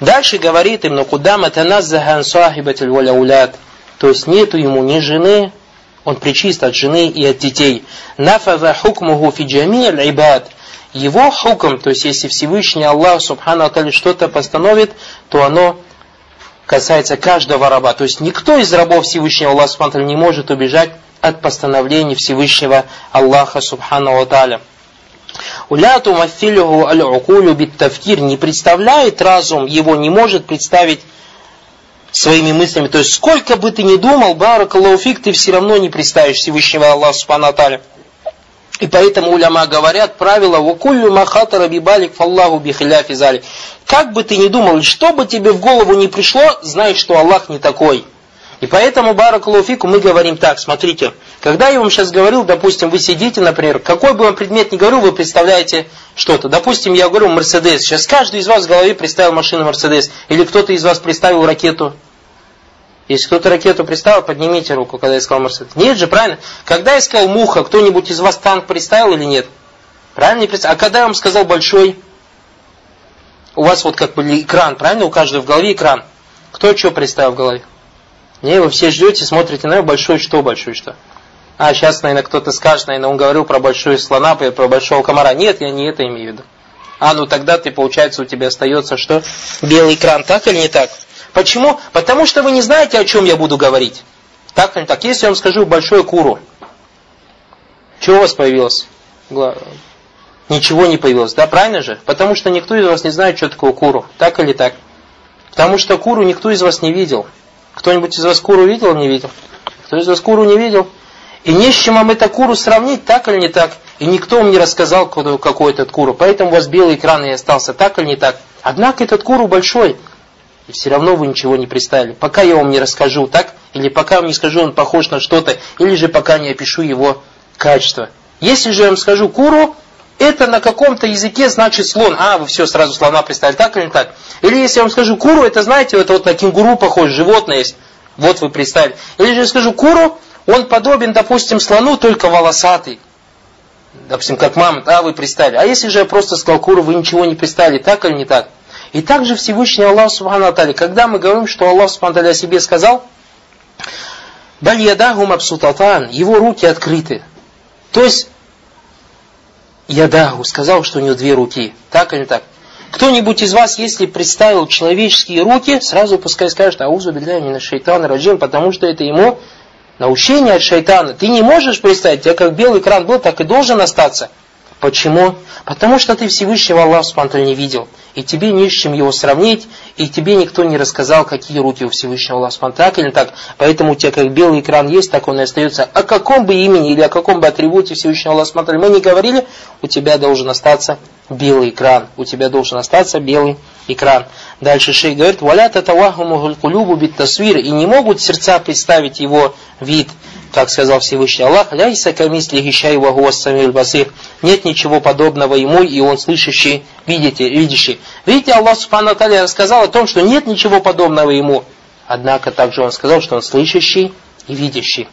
Дальше говорит им, ну куда матаназзахан сахибатель валяулят. То есть нету ему ни жены, он причист от жены и от детей. Нафаза хукмуху фи джамиль ибад. Его хукм, то есть если Всевышний Аллах Субхану что-то постановит, то оно касается каждого раба. То есть никто из рабов Всевышнего Аллаха Субхану не может убежать от постановлений Всевышнего Аллаха Субхану Аталя. Уляту мафилюху аль-укулю бит-тафкир не представляет разум, его не может представить своими мыслями. То есть сколько бы ты ни думал, баракаллахуфик, ты все равно не представишь Всевышнего Аллаха Субхану. И поэтому уляма говорят правило «Вакуллю махатара бибалик фаллаху бихиляфи залик». Как бы ты ни думал, что бы тебе в голову не пришло, знай, что Аллах не такой. И поэтому, баракалуфику, мы говорим так, смотрите, когда я вам сейчас говорил, допустим, вы сидите, например, какой бы вам предмет ни говорил, вы представляете что-то. Допустим, я говорю Мерседес. Сейчас каждый из вас в голове представил машину Мерседес. Или кто-то из вас представил ракету. Если кто-то ракету представил, поднимите руку, когда я сказал Мерседес. Нет же, правильно? Когда я сказал муха, кто-нибудь из вас танк представил или нет? Правильно представил? А когда я вам сказал большой, у вас вот как бы экран, правильно? У каждого в голове экран. Кто что представил в голове? Не, вы все ждете, смотрите, наверное, большой что, большой что. А сейчас, наверное, кто-то скажет, наверное, он говорил про большую слона, про большого комара. Нет, я не это имею в виду. А, ну тогда ты, получается, у тебя остается что? Белый экран, так или не так? Почему? Потому что вы не знаете, о чем я буду говорить. Так или не так? Если я вам скажу большой куру, чего у вас появилось? Ничего не появилось, да, правильно же? Потому что никто из вас не знает, что такое куру. Так или так? Потому что куру никто из вас не видел. Кто-нибудь из вас куру видел не видел? Кто из вас куру не видел? И не с чем вам эту куру сравнить, так или не так. И никто вам не рассказал, какой этот куру. Поэтому у вас белый экран и остался, так или не так. Однако этот куру большой. И все равно вы ничего не представили. Пока я вам не расскажу, так? Или пока вам не скажу, он похож на что-то. Или же пока не опишу его качество. Если же я вам скажу куру, это на каком-то языке значит слон. А, вы все сразу слона представили, так или не так? Или если я вам скажу куру, это знаете, это вот на кенгуру похоже, животное есть. Вот вы представили. Или же я скажу куру, он подобен, допустим, слону, только волосатый. Допустим, как мамонт, а вы представили. А если же я просто сказал куру, вы ничего не представили, так или не так? И также Всевышний Аллах Субхану Атали, когда мы говорим, что Аллах Субхану о себе сказал, Бальядахум абсутатан, его руки открыты. То есть Ядаху сказал, что у него две руки. Так или так? Кто-нибудь из вас, если представил человеческие руки, сразу пускай скажет, аузу билля на шайтана раджим, потому что это ему научение от шайтана. Ты не можешь представить, тебя как белый кран был, так и должен остаться. Почему? Потому что ты Всевышнего Аллаха Субтитры не видел. И тебе не с чем его сравнить, и тебе никто не рассказал, какие руки у Всевышнего Аллаха Субтитры. Так или так. Поэтому у тебя как белый экран есть, так он и остается. О каком бы имени или о каком бы атрибуте Всевышнего Аллаха Субтитры мы не говорили, у тебя должен остаться белый экран. У тебя должен остаться белый экран. Дальше шейх говорит, «Валя татавахумухуль кулюбу бит тасвир» и не могут сердца представить его вид как сказал Всевышний Аллах, «Ляйса камисли гищай вагуа самиль басир». Нет ничего подобного ему, и он слышащий, видите, видящий. Видите, Аллах Субхану Аталия рассказал о том, что нет ничего подобного ему. Однако также он сказал, что он слышащий и видящий.